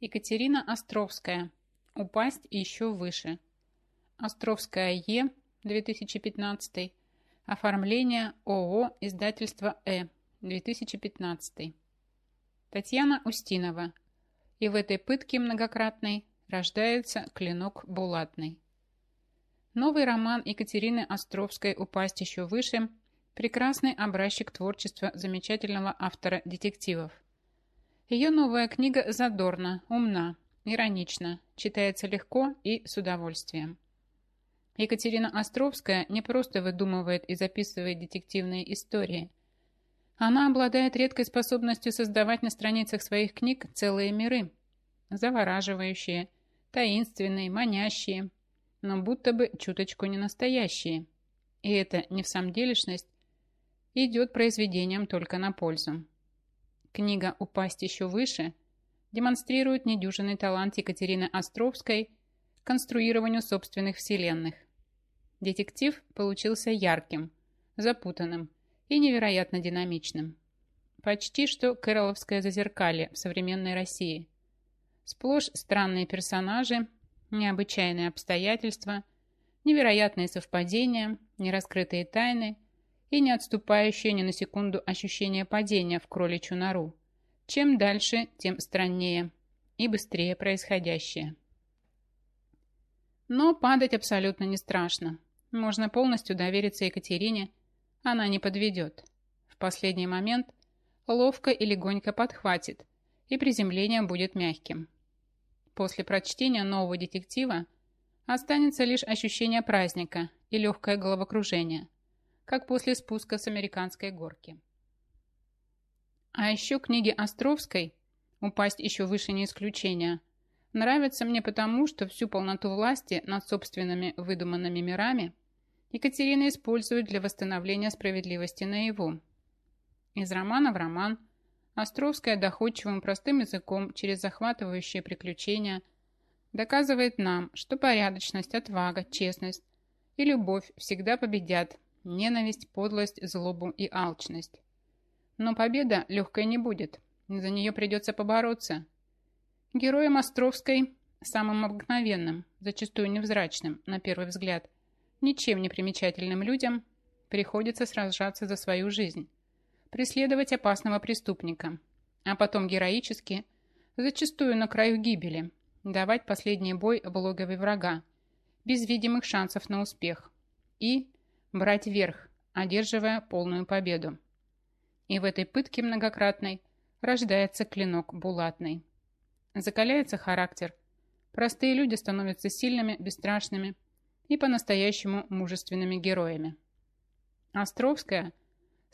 Екатерина Островская. Упасть еще выше. Островская Е. 2015. Оформление ООО «Издательство Э». 2015. Татьяна Устинова. И в этой пытке многократной рождается клинок булатный. Новый роман Екатерины Островской «Упасть еще выше» – прекрасный образчик творчества замечательного автора детективов. Ее новая книга задорна, умна, иронична, читается легко и с удовольствием. Екатерина Островская не просто выдумывает и записывает детективные истории. Она обладает редкой способностью создавать на страницах своих книг целые миры, завораживающие, таинственные, манящие, но будто бы чуточку не настоящие. И эта невсамделишность идет произведением только на пользу. Книга «Упасть еще выше» демонстрирует недюжинный талант Екатерины Островской к конструированию собственных вселенных. Детектив получился ярким, запутанным и невероятно динамичным. Почти что кэроловское зазеркалье в современной России. Сплошь странные персонажи, необычайные обстоятельства, невероятные совпадения, нераскрытые тайны и не отступающее ни на секунду ощущение падения в кроличью нору. Чем дальше, тем страннее и быстрее происходящее. Но падать абсолютно не страшно. Можно полностью довериться Екатерине, она не подведет. В последний момент ловко и легонько подхватит, и приземление будет мягким. После прочтения нового детектива останется лишь ощущение праздника и легкое головокружение, как после спуска с американской горки. А еще книги Островской «Упасть еще выше не исключение» нравятся мне потому, что всю полноту власти над собственными выдуманными мирами Екатерина использует для восстановления справедливости наяву. Из романа в роман – Островская доходчивым простым языком через захватывающие приключения доказывает нам, что порядочность, отвага, честность и любовь всегда победят ненависть, подлость, злобу и алчность. Но победа легкой не будет, за нее придется побороться. Героем Островской, самым обыкновенным, зачастую невзрачным, на первый взгляд, ничем не примечательным людям, приходится сражаться за свою жизнь преследовать опасного преступника, а потом героически, зачастую на краю гибели, давать последний бой в логове врага, без видимых шансов на успех, и брать верх, одерживая полную победу. И в этой пытке многократной рождается клинок булатный. Закаляется характер. Простые люди становятся сильными, бесстрашными и по-настоящему мужественными героями. Островская –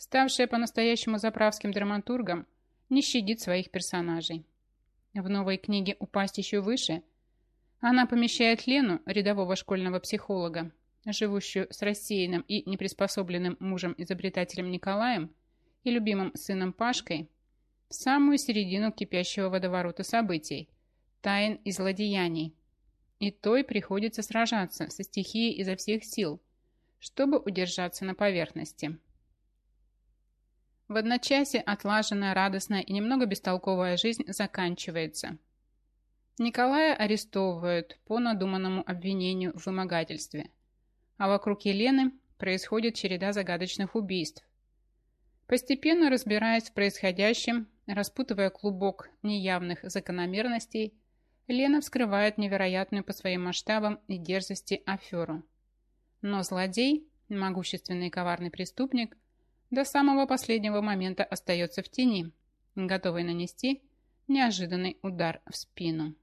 ставшая по-настоящему заправским драматургом, не щадит своих персонажей. В новой книге «Упасть еще выше» она помещает Лену, рядового школьного психолога, живущую с рассеянным и неприспособленным мужем-изобретателем Николаем и любимым сыном Пашкой, в самую середину кипящего водоворота событий, тайн и злодеяний. И той приходится сражаться со стихией изо всех сил, чтобы удержаться на поверхности. В одночасье отлаженная, радостная и немного бестолковая жизнь заканчивается. Николая арестовывают по надуманному обвинению в вымогательстве. А вокруг Елены происходит череда загадочных убийств. Постепенно разбираясь в происходящем, распутывая клубок неявных закономерностей, Лена вскрывает невероятную по своим масштабам и дерзости аферу. Но злодей, могущественный и коварный преступник, до самого последнего момента остается в тени, готовый нанести неожиданный удар в спину.